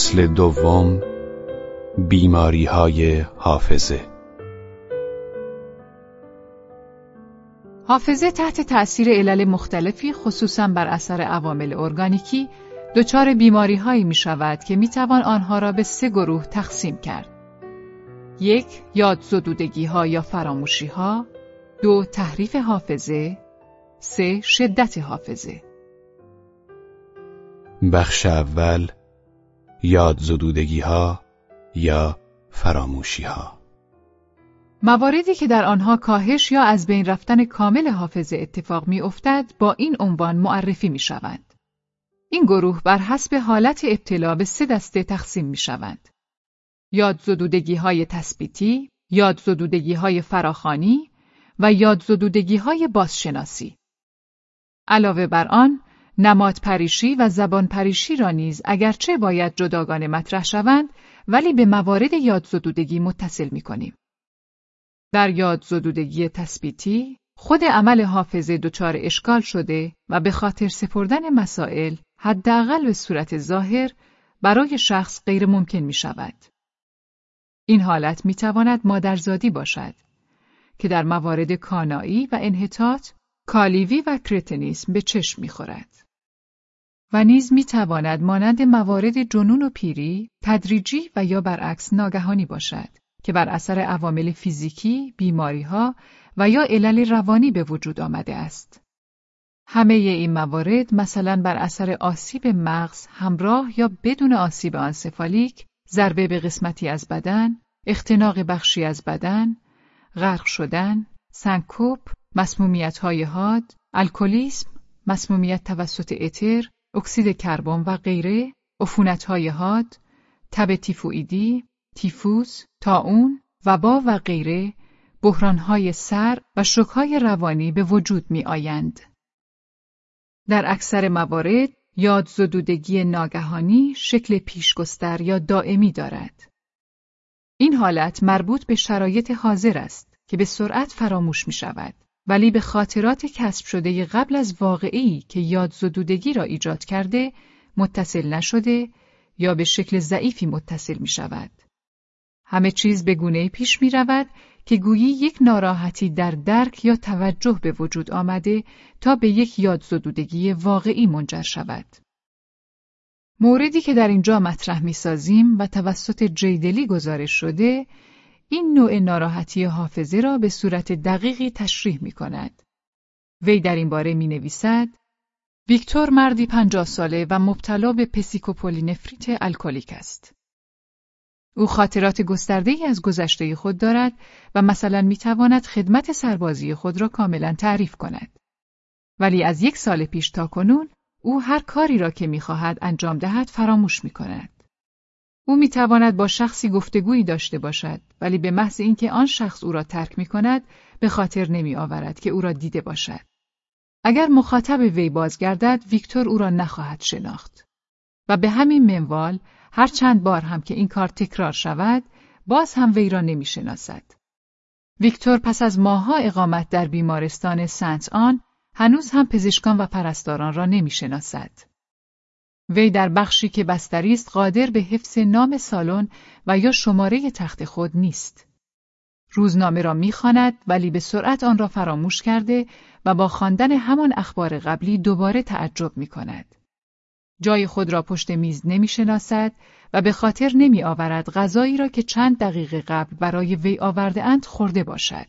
فصل دوم بیماری های حافظه حافظه تحت تأثیر علل مختلفی خصوصا بر اثر عوامل ارگانیکی دچار بیماری هایی می شود که می توان آنها را به سه گروه تقسیم کرد. یک یاد زدودگی ها یا فراموشی ها، دو تحریف حافظه، سه شدت حافظه. بخش اول یاد زدودگی ها یا فراموشی ها مواردی که در آنها کاهش یا از بین رفتن کامل حافظه اتفاق می افتد با این عنوان معرفی می شوند. این گروه بر حسب حالت ابتلا به سه دسته تقسیم می شوند. یاد زدودگی های تثبیتی، یاد زدودگی های فراخانی و یاد زدودگی های بازشناسی. علاوه بر آن، نماد پریشی و زبان پریشی را نیز اگرچه باید جداگانه مطرح شوند ولی به موارد یادزدودگی متصل می کنیم. در یادزدودگی تثبیتی خود عمل حافظه دچار اشکال شده و به خاطر سپردن مسائل حداقل به صورت ظاهر برای شخص غیر ممکن می شود. این حالت می تواند مادرزادی باشد که در موارد کانایی و انحطاط کالیوی و کرتنیسم به چشم می خورد. و نیز می تواند مانند موارد جنون و پیری تدریجی و یا برعکس ناگهانی باشد که بر اثر عوامل فیزیکی، بیماری ها و یا علل روانی به وجود آمده است. همه این موارد مثلا بر اثر آسیب مغز همراه یا بدون آسیب آنسفالیک، ضربه به قسمتی از بدن، اختناق بخشی از بدن، غرق شدن، سنکوپ، مسمومیت های حاد، الکلیسم، مسمومیت توسط اتر، اکسید کربن و غیره، عفونت‌های حاد، تب تیفوئیدی، تیفوس، تاون، وبا و غیره، بحرانهای سر و شکهای روانی به وجود می آیند. در اکثر موارد یاد زدودگی ناگهانی شکل پیشگستر یا دائمی دارد. این حالت مربوط به شرایط حاضر است که به سرعت فراموش می شود. ولی به خاطرات کسب شده قبل از واقعی که یاد زدودگی را ایجاد کرده متصل نشده یا به شکل ضعیفی متصل می شود. همه چیز به گونه پیش می رود که گویی یک ناراحتی در درک یا توجه به وجود آمده تا به یک یاد زدودگی واقعی منجر شود. موردی که در اینجا مطرح می سازیم و توسط جیدلی گزارش شده این نوع ناراحتی حافظه را به صورت دقیقی تشریح می کند. وی در این باره می نویسد ویکتور مردی پنجاه ساله و مبتلا به psychopolynévrite alcoolique است. او خاطرات گسترده ای از گذشته خود دارد و مثلا می تواند خدمت سربازی خود را کاملا تعریف کند. ولی از یک سال پیش تا کنون او هر کاری را که می خواهد انجام دهد فراموش می کند. او می تواند با شخصی گفتگویی داشته باشد ولی به محض اینکه آن شخص او را ترک می کند به خاطر نمی آورد که او را دیده باشد. اگر مخاطب وی بازگردد ویکتور او را نخواهد شناخت. و به همین منوال هر چند بار هم که این کار تکرار شود باز هم وی را نمی شناسد. ویکتور پس از ماهها اقامت در بیمارستان سنت آن هنوز هم پزشکان و پرستاران را نمی شناسد. وی در بخشی که بستری است قادر به حفظ نام سالن و یا شماره تخت خود نیست. روزنامه را می‌خواند ولی به سرعت آن را فراموش کرده و با خواندن همان اخبار قبلی دوباره تعجب می کند. جای خود را پشت میز نمی شناسد و به خاطر نمی آورد غذایی را که چند دقیقه قبل برای وی آورده اند خورده باشد.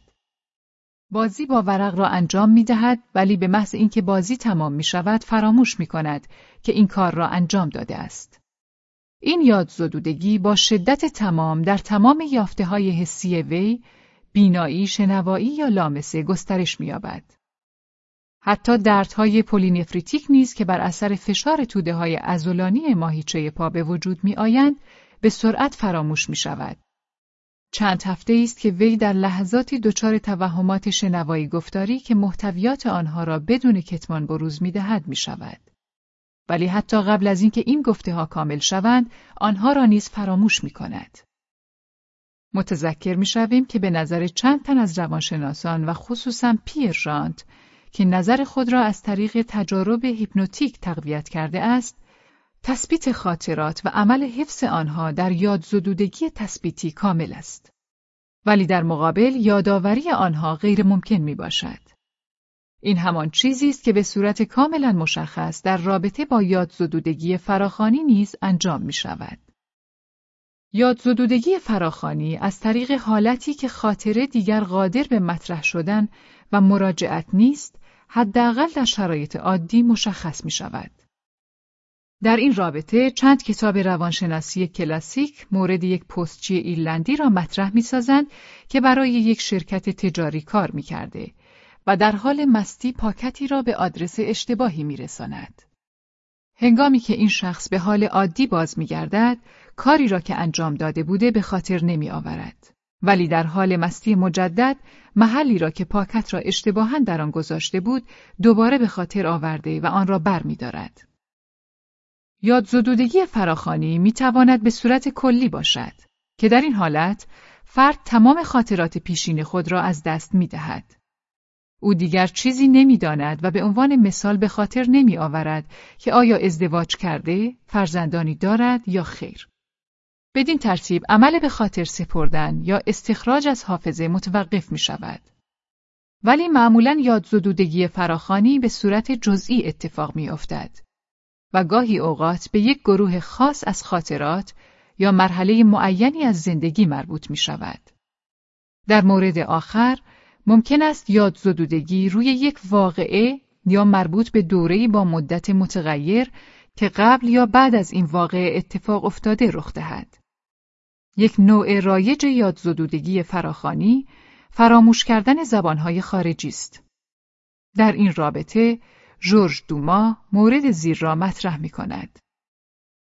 بازی با ورق را انجام می دهد ولی به محض اینکه بازی تمام می شود فراموش می کند که این کار را انجام داده است. این یاد زدودگی با شدت تمام در تمام یافته های حسی وی، بینایی، شنوایی یا لامسه گسترش می‌یابد. حتی دردهای پولینفریتیک نیز که بر اثر فشار توده های ازولانی ماهیچه پا به وجود می آیند، به سرعت فراموش می شود. چند هفته است که وی در لحظاتی دچار توهمات شنوایی گفتاری که محتویات آنها را بدون کتمان بروز می دهد می شود. ولی حتی قبل از اینکه این گفته ها کامل شوند، آنها را نیز فراموش می کند. متذکر می شویم که به نظر چند تن از روانشناسان و خصوصا پیر رانت که نظر خود را از طریق تجارب هیپنوتیک تقویت کرده است، تثبیت خاطرات و عمل حفظ آنها در یاد زدودگی تثبیتی کامل است. ولی در مقابل یادآوری آنها غیر ممکن می باشد. این همان چیزی است که به صورت کاملا مشخص در رابطه با یاد زدودگی فراخانی نیز انجام می شود. یاد زدودگی فراخانی از طریق حالتی که خاطره دیگر قادر به مطرح شدن و مراجعت نیست، حداقل در شرایط عادی مشخص می شود. در این رابطه چند کتاب روانشناسی کلاسیک مورد یک پستچی ایرلندی را مطرح می سازند که برای یک شرکت تجاری کار می کرده و در حال مستی پاکتی را به آدرس اشتباهی می رساند. هنگامی که این شخص به حال عادی باز می گردد، کاری را که انجام داده بوده به خاطر نمی آورد. ولی در حال مستی مجدد محلی را که پاکت را اشتباها در آن گذاشته بود دوباره به خاطر آورده و آن را بر می دارد. یاد زدودگی فراخانی می تواند به صورت کلی باشد که در این حالت فرد تمام خاطرات پیشین خود را از دست می دهد. او دیگر چیزی نمی‌داند و به عنوان مثال به خاطر نمی آورد که آیا ازدواج کرده، فرزندانی دارد یا خیر. بدین ترتیب عمل به خاطر سپردن یا استخراج از حافظه متوقف می شود. ولی معمولا یاد زدودگی فراخانی به صورت جزئی اتفاق می افتد و گاهی اوقات به یک گروه خاص از خاطرات یا مرحله معینی از زندگی مربوط می شود. در مورد آخر ممکن است یاد زدودگی روی یک واقعه یا مربوط به دوره‌ای با مدت متغیر که قبل یا بعد از این واقعه اتفاق افتاده رخ دهد. یک نوع رایج یاد زدودگی فراخانی فراموش کردن زبانهای خارجی است. در این رابطه جورج دوما مورد زیر را مطرح می کند.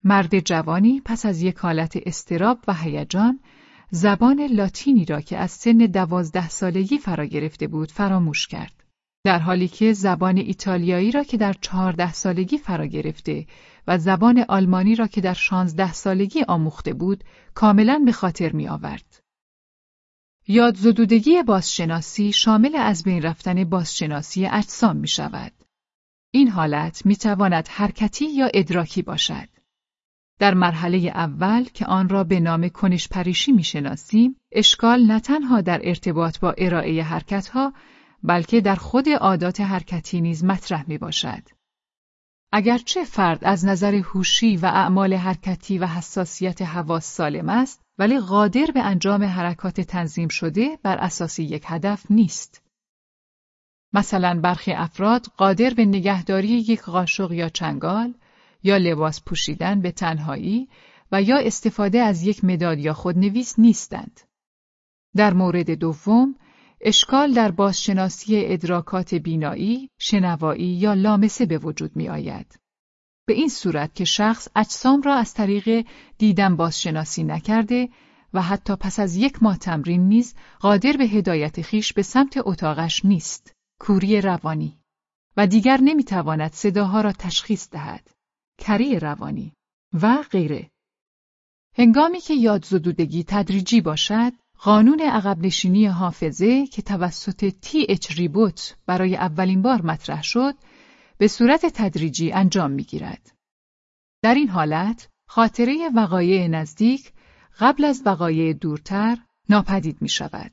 مرد جوانی پس از یک حالت استراب و هیجان زبان لاتینی را که از سن دوازده سالگی فرا گرفته بود فراموش کرد. در حالی که زبان ایتالیایی را که در چهارده سالگی فرا گرفته و زبان آلمانی را که در شانزده سالگی آموخته بود کاملا به خاطر می آورد. یاد زدودگی بازشناسی شامل از بین رفتن بازشناسی اجسام می شود. این حالت می تواند حرکتی یا ادراکی باشد. در مرحله اول که آن را به نام کنش پریشی می شناسیم، اشکال نه تنها در ارتباط با ارائه حرکتها بلکه در خود عادات حرکتی نیز مطرح می باشد. اگرچه فرد از نظر هوشی و اعمال حرکتی و حساسیت حواس سالم است، ولی قادر به انجام حرکات تنظیم شده بر اساس یک هدف نیست. مثلا برخی افراد قادر به نگهداری یک قاشق یا چنگال یا لباس پوشیدن به تنهایی و یا استفاده از یک مداد یا خودنویس نیستند. در مورد دوم، اشکال در بازشناسی ادراکات بینایی، شنوایی یا لامسه به وجود می آید. به این صورت که شخص اجسام را از طریق دیدن بازشناسی نکرده و حتی پس از یک ماه تمرین نیز قادر به هدایت خیش به سمت اتاقش نیست. کوری روانی و دیگر نمی‌تواند صداها را تشخیص دهد. کری روانی و غیره. هنگامی که یاد زدودگی تدریجی باشد، قانون عقب نشینی حافظه که توسط تی اچ ریبوت برای اولین بار مطرح شد، به صورت تدریجی انجام می‌گیرد. در این حالت، خاطره وقایع نزدیک قبل از وقایع دورتر ناپدید می شود.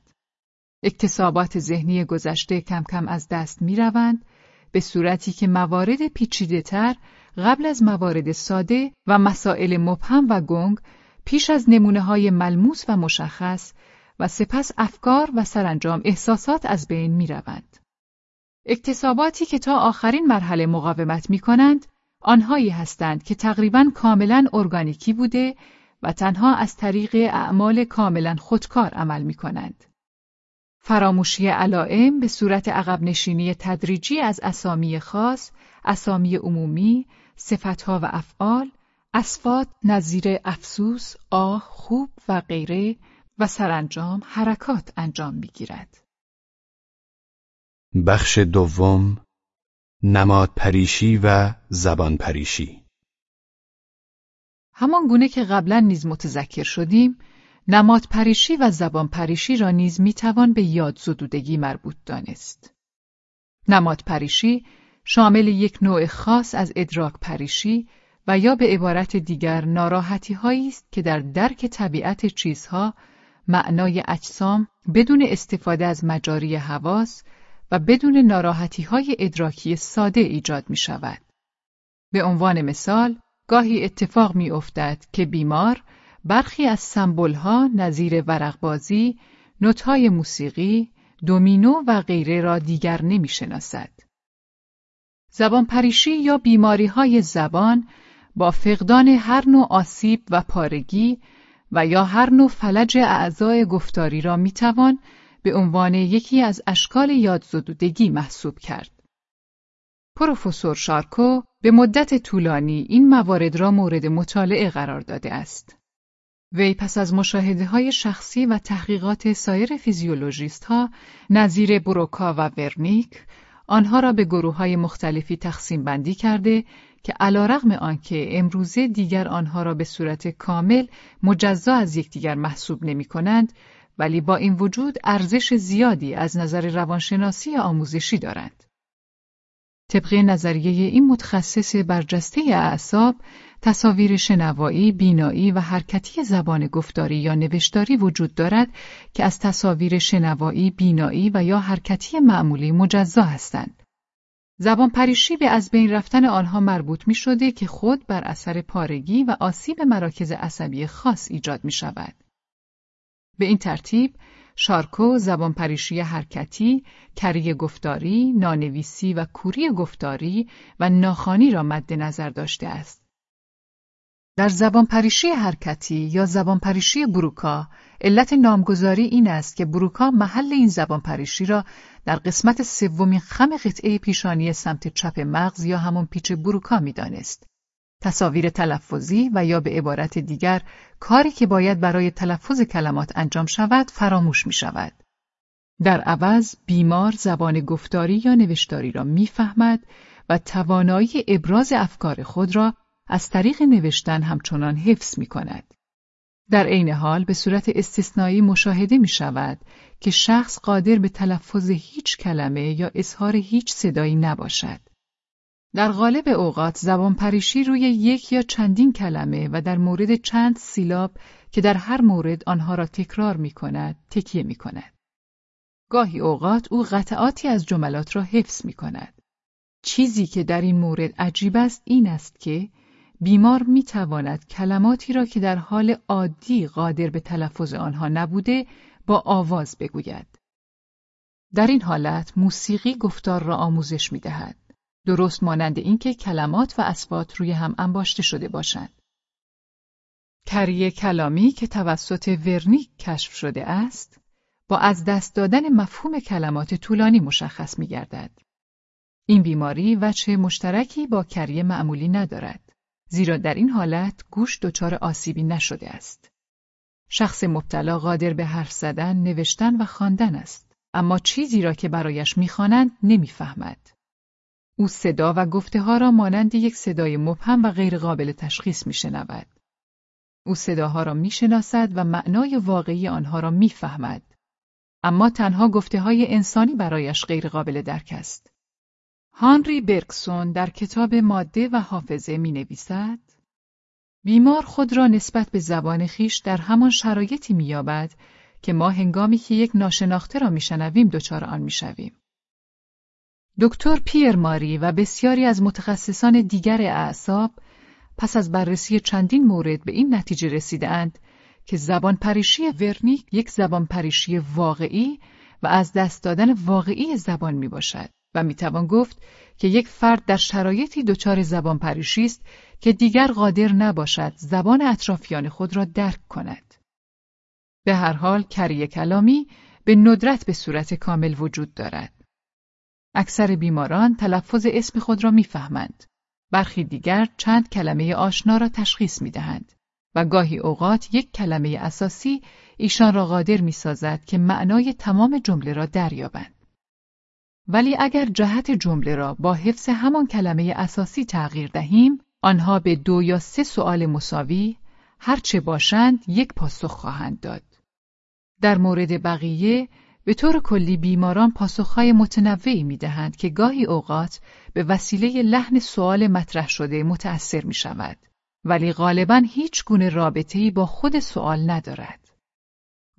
اکتسابات ذهنی گذشته کم کم از دست می روند به صورتی که موارد پیچیده تر قبل از موارد ساده و مسائل مبهم و گنگ پیش از نمونه های ملموس و مشخص و سپس افکار و سرانجام احساسات از بین می روند. اکتساباتی که تا آخرین مرحله مقاومت می کنند آنهایی هستند که تقریبا کاملا ارگانیکی بوده و تنها از طریق اعمال کاملا خودکار عمل می کنند. فراموشی علائم به صورت عقب نشینی تدریجی از اسامی خاص، اسامی عمومی، صفتها و افعال، اسفات نظیر افسوس، آه، خوب و غیره و سرانجام حرکات انجام می‌گیرد. بخش دوم نماد پریشی و زبان پریشی همان گونه که قبلا نیز متذکر شدیم، نماد پریشی و زبان پریشی را نیز می‌توان به یاد زدودگی مربوط دانست. نماد پریشی شامل یک نوع خاص از ادراک پریشی و یا به عبارت دیگر ناراحتی هایی است که در درک طبیعت چیزها معنای اجسام بدون استفاده از مجاری حواس و بدون ناراحتی های ادراکی ساده ایجاد می شود. به عنوان مثال، گاهی اتفاق می افتد که بیمار برخی از سمبولها نظیر ورقبازی، نوتهای موسیقی، دومینو و غیره را دیگر نمی شناسد. زبان پریشی یا بیماری های زبان با فقدان هر نوع آسیب و پارگی و یا هر نوع فلج اعضای گفتاری را می‌توان به عنوان یکی از اشکال یادزدودگی محسوب کرد. پروفسور شارکو به مدت طولانی این موارد را مورد مطالعه قرار داده است. وی پس از مشاهده های شخصی و تحقیقات سایر فیزیولوژیست ها نظیر بروکا و ورنیک آنها را به گروه های مختلفی تقسیم بندی کرده که علا رغم آنکه امروزه دیگر آنها را به صورت کامل مجزا از یکدیگر محسوب نمی کنند ولی با این وجود ارزش زیادی از نظر روانشناسی آموزشی دارند. طبق نظریه این متخصص برجسته اعصاب، تصاویر شنوایی، بینایی و حرکتی زبان گفتاری یا نوشتاری وجود دارد که از تصاویر شنوایی، بینایی و یا حرکتی معمولی مجزا هستند. زبان پریشی به از بین رفتن آنها مربوط می شده که خود بر اثر پارگی و آسیب مراکز عصبی خاص ایجاد می شود. به این ترتیب شارکو زبان پریشی حرکتی، کری گفتاری، نانویسی و کوری گفتاری و ناخانی را مد نظر داشته است. در زبان پریشی حرکتی یا زبان پریشی بروکا علت نامگذاری این است که بروکا محل این زبان پریشی را در قسمت سومین خم قطعه پیشانی سمت چپ مغز یا همون پیچ بروکا می‌دانست. تصاویر تلفظی و یا به عبارت دیگر کاری که باید برای تلفظ کلمات انجام شود فراموش می شود. در عوض بیمار زبان گفتاری یا نوشتاری را می‌فهمد و توانایی ابراز افکار خود را از طریق نوشتن همچنان حفظ می کند. در عین حال به صورت استثنایی مشاهده می شود که شخص قادر به تلفظ هیچ کلمه یا اظهار هیچ صدایی نباشد. در غالب اوقات زبان پریشی روی یک یا چندین کلمه و در مورد چند سیلاب که در هر مورد آنها را تکرار می کند، تکیه می کند. گاهی اوقات او قطعاتی از جملات را حفظ می کند. چیزی که در این مورد عجیب است این است که بیمار می تواند کلماتی را که در حال عادی قادر به تلفظ آنها نبوده با آواز بگوید. در این حالت موسیقی گفتار را آموزش می دهد. درست مانند اینکه کلمات و اسوات روی هم انباشته شده باشند. کریه کلامی که توسط ورنیک کشف شده است، با از دست دادن مفهوم کلمات طولانی مشخص می گردد. این بیماری وچه مشترکی با کریه معمولی ندارد. زیرا در این حالت گوش دچار آسیبی نشده است. شخص مبتلا قادر به حرف زدن، نوشتن و خواندن است، اما چیزی را که برایش می‌خوانند نمی‌فهمد. او صدا و گفته ها را مانند یک صدای مبهم و غیرقابل تشخیص میشنود. او صداها را می‌شناسد و معنای واقعی آنها را می‌فهمد. اما تنها گفته های انسانی برایش غیرقابل درک است. هانری برکسون در کتاب ماده و حافظه می نویسد بیمار خود را نسبت به زبان خیش در همان شرایطی می‌یابد که ما هنگامی که یک ناشناخته را میشنویم دچار آن می‌شویم. دکتر پیر ماری و بسیاری از متخصصان دیگر اعصاب پس از بررسی چندین مورد به این نتیجه رسیدند که زبان پریشی ورنیک یک زبان پریشی واقعی و از دست دادن واقعی زبان می باشد. و می‌توان گفت که یک فرد در شرایطی دچار زبان پریشی است که دیگر قادر نباشد زبان اطرافیان خود را درک کند. به هر حال کری کلامی به ندرت به صورت کامل وجود دارد. اکثر بیماران تلفظ اسم خود را می‌فهمند. برخی دیگر چند کلمه آشنا را تشخیص می‌دهند و گاهی اوقات یک کلمه اساسی ایشان را قادر می‌سازد که معنای تمام جمله را دریابند. ولی اگر جهت جمله را با حفظ همان کلمه اساسی تغییر دهیم، آنها به دو یا سه سؤال مساوی هرچه باشند یک پاسخ خواهند داد. در مورد بقیه به طور کلی بیماران پاسخهای متنوعی می دهند که گاهی اوقات به وسیله لحن سوال مطرح شده متأثر می شود. ولی غالبا هیچ گونه رابطه‌ای با خود سوال ندارد.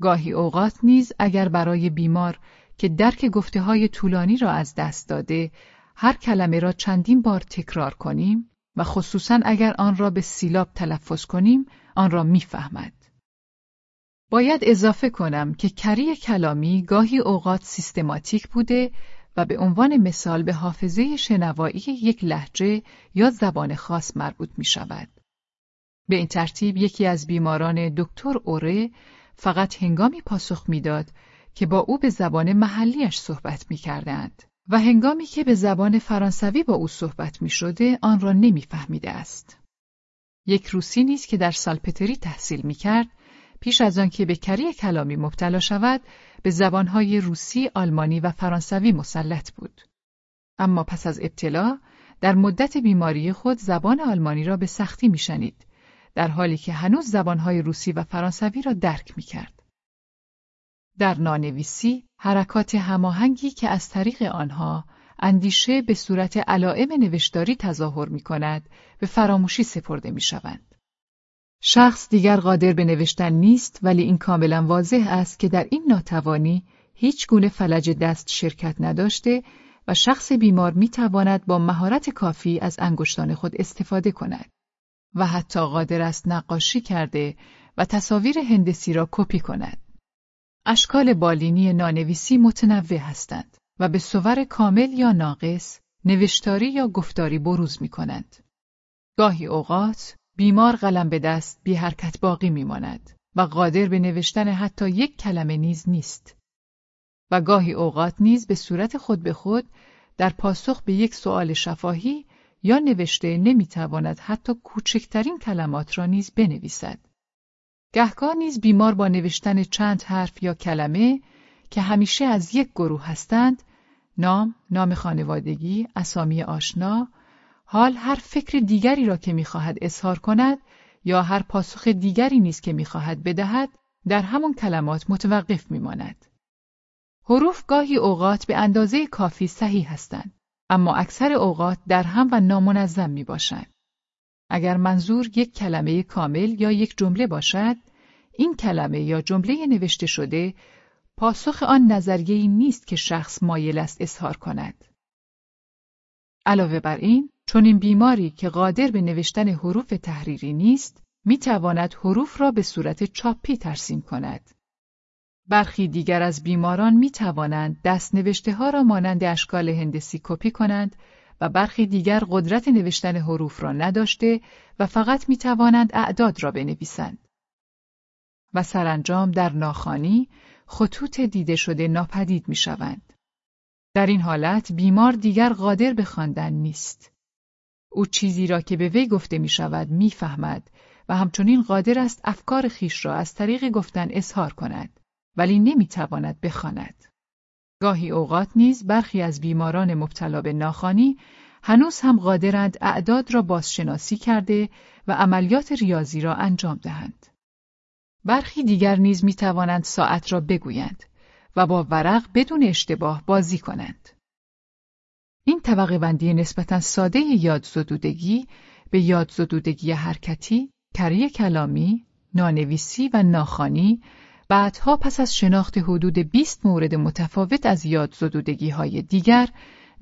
گاهی اوقات نیز اگر برای بیمار که درک گفته های طولانی را از دست داده هر کلمه را چندین بار تکرار کنیم و خصوصا اگر آن را به سیلاب تلفظ کنیم آن را می‌فهمد. باید اضافه کنم که کری کلامی گاهی اوقات سیستماتیک بوده و به عنوان مثال به حافظه شنوایی یک لحجه یا زبان خاص مربوط می شود. به این ترتیب یکی از بیماران دکتر اوره فقط هنگامی پاسخ می‌داد که با او به زبان محلیش صحبت می کردند و هنگامی که به زبان فرانسوی با او صحبت می شده آن را نمی فهمیده است. یک روسی نیست که در سالپتری تحصیل می کرد پیش از آن که به کری کلامی مبتلا شود به زبانهای روسی، آلمانی و فرانسوی مسلط بود. اما پس از ابتلا در مدت بیماری خود زبان آلمانی را به سختی میشنید در حالی که هنوز زبانهای روسی و فرانسوی را درک می کرد. در نانویسی حرکات هماهنگی که از طریق آنها اندیشه به صورت علائم نوشتاری تظاهر می کند به فراموشی سپرده می شوند. شخص دیگر قادر به نوشتن نیست ولی این کاملا واضح است که در این ناتوانی هیچ گونه فلج دست شرکت نداشته و شخص بیمار می تواند با مهارت کافی از انگشتان خود استفاده کند و حتی قادر است نقاشی کرده و تصاویر هندسی را کپی کند. اشکال بالینی نانویسی متنوع هستند و به صور کامل یا ناقص، نوشتاری یا گفتاری بروز می کنند. گاهی اوقات بیمار قلم به دست بی حرکت باقی میماند و قادر به نوشتن حتی یک کلمه نیز نیست. و گاهی اوقات نیز به صورت خود به خود در پاسخ به یک سؤال شفاهی یا نوشته نمی‌تواند حتی کوچکترین کلمات را نیز بنویسد. گهگاه نیز بیمار با نوشتن چند حرف یا کلمه که همیشه از یک گروه هستند، نام، نام خانوادگی، اسامی آشنا، حال هر فکر دیگری را که می‌خواهد اظهار کند یا هر پاسخ دیگری نیست که می‌خواهد بدهد در همان کلمات متوقف میماند. حروف گاهی اوقات به اندازه کافی صحیح هستند اما اکثر اوقات در هم و نامنظم می باشند. اگر منظور یک کلمه کامل یا یک جمله باشد این کلمه یا جمله نوشته شده پاسخ آن نظریه‌ای نیست که شخص مایل است اظهار کند. علاوه بر این چون این بیماری که قادر به نوشتن حروف تحریری نیست، می تواند حروف را به صورت چاپی ترسیم کند. برخی دیگر از بیماران می توانند دست نوشته ها را مانند اشکال هندسی کپی کنند و برخی دیگر قدرت نوشتن حروف را نداشته و فقط می توانند اعداد را بنویسند. و سرانجام در ناخانی خطوط دیده شده ناپدید می شوند. در این حالت بیمار دیگر قادر به خواندن نیست. او چیزی را که به وی گفته می شود می فهمد و همچنین قادر است افکار خیش را از طریق گفتن اظهار کند ولی نمی تواند بخواند. گاهی اوقات نیز برخی از بیماران مبتلا به ناخانی هنوز هم قادرند اعداد را بازشناسی کرده و عملیات ریاضی را انجام دهند. برخی دیگر نیز می توانند ساعت را بگویند و با ورق بدون اشتباه بازی کنند. این طبقه بندی نسبتا ساده یادزدودگی به یادزدودگی حرکتی، کری کلامی، نانویسی و ناخوانی بعدها پس از شناخت حدود 20 مورد متفاوت از یادزدودگی های دیگر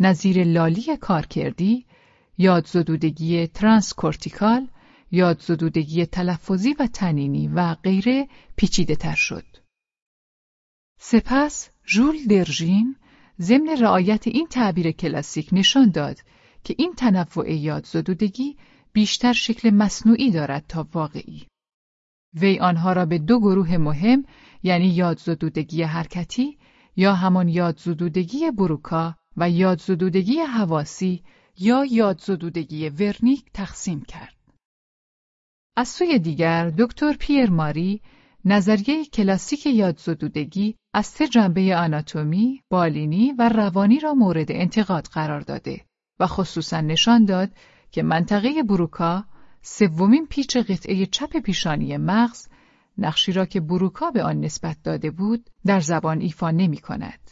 نظیر لالی کارکردی، یادزدودگی transcortical، یادزدودگی تلفظی و طنینی و غیره پیچیده تر شد. سپس ژول دژرین ضمن رعایت این تعبیر کلاسیک نشان داد که این تنوع یادزدودگی بیشتر شکل مصنوعی دارد تا واقعی. وی آنها را به دو گروه مهم یعنی یادزدودگی حرکتی یا همان یادزدودگی بروکا و یادزدودگی حواسی یا یادزدودگی ورنیک تقسیم کرد. از سوی دیگر دکتر پیر ماری نظریه کلاسیک یادزدودگی از سه جنبه آناتومی، بالینی و روانی را مورد انتقاد قرار داده و خصوصا نشان داد که منطقه بروکا سومین پیچ قطعه چپ پیشانی مغز نقشی را که بروکا به آن نسبت داده بود در زبان ایفا نمی کند.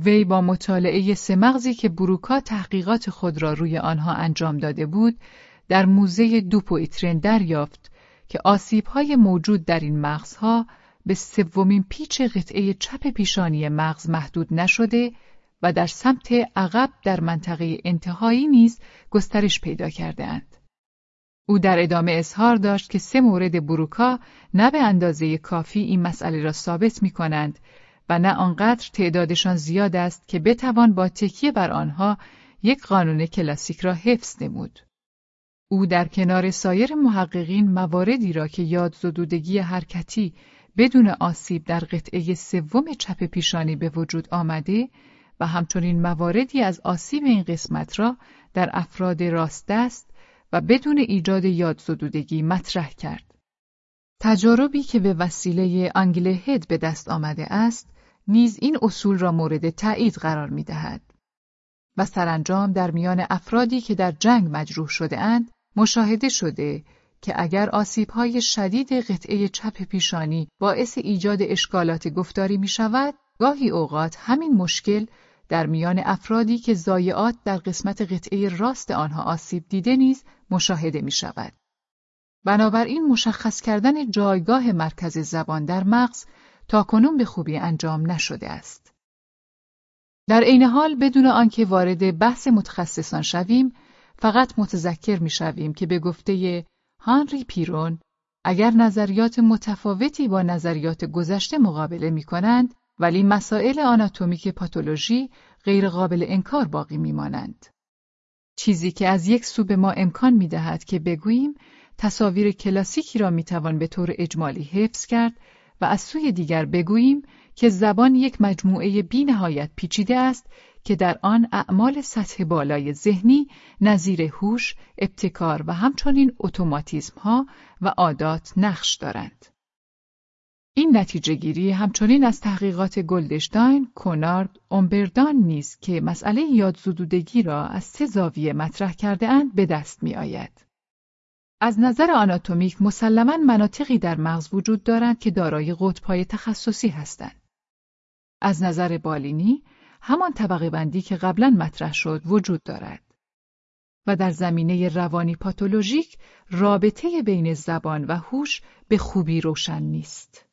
وی با مطالعه سه مغزی که بروکا تحقیقات خود را روی آنها انجام داده بود در موزه دوپویترن دریافت که آسیبهای موجود در این مغزها به سومین پیچ قطعه چپ پیشانی مغز محدود نشده و در سمت عقب در منطقه انتهایی نیز گسترش پیدا کرده اند. او در ادامه اظهار داشت که سه مورد بروکا نه به اندازه کافی این مسئله را ثابت می کنند و نه آنقدر تعدادشان زیاد است که بتوان با تکیه بر آنها یک قانون کلاسیک را حفظ نمود. او در کنار سایر محققین مواردی را که یاد زدودگی حرکتی بدون آسیب در قطعه سوم چپ پیشانی به وجود آمده و همچنین مواردی از آسیب این قسمت را در افراد راست دست و بدون ایجاد یادزدودگی مطرح کرد. تجاربی که به وسیله هد به دست آمده است، نیز این اصول را مورد تایید قرار می دهد. و سرانجام در میان افرادی که در جنگ مجروح شده اند، مشاهده شده که اگر آسیبهای شدید قطعه چپ پیشانی باعث ایجاد اشکالات گفتاری می شود، گاهی اوقات همین مشکل در میان افرادی که زایعات در قسمت قطعه راست آنها آسیب دیده نیز مشاهده می شود. بنابراین مشخص کردن جایگاه مرکز زبان در مغز تا کنون به خوبی انجام نشده است. در عین حال بدون آنکه وارد بحث متخصصان شویم، فقط متذکر می شویم که به گفته هانری پیرون اگر نظریات متفاوتی با نظریات گذشته مقابله می کنند ولی مسائل آناتومیک پاتولوژی غیر قابل انکار باقی می مانند. چیزی که از یک سو به ما امکان می دهد که بگوییم تصاویر کلاسیکی را می توان به طور اجمالی حفظ کرد و از سوی دیگر بگوییم که زبان یک مجموعه بی نهایت پیچیده است که در آن اعمال سطح بالای ذهنی نظیر هوش، ابتکار و همچنین اتوماتیزم ها و عادات نقش دارند. این نتیجه گیری همچنین از تحقیقات گلدشتاین، کونارد، اومبردان نیز که مسئله یادزدودگی را از سه زاویه مطرح کرده اند به دست می آید. از نظر آناتومیک مسلما مناطقی در مغز وجود دارند که دارای قطبهای تخصصی هستند. از نظر بالینی همان طبقه بندی که قبلا مطرح شد وجود دارد. و در زمینه روانی پاتولوژیک رابطه بین زبان و هوش به خوبی روشن نیست.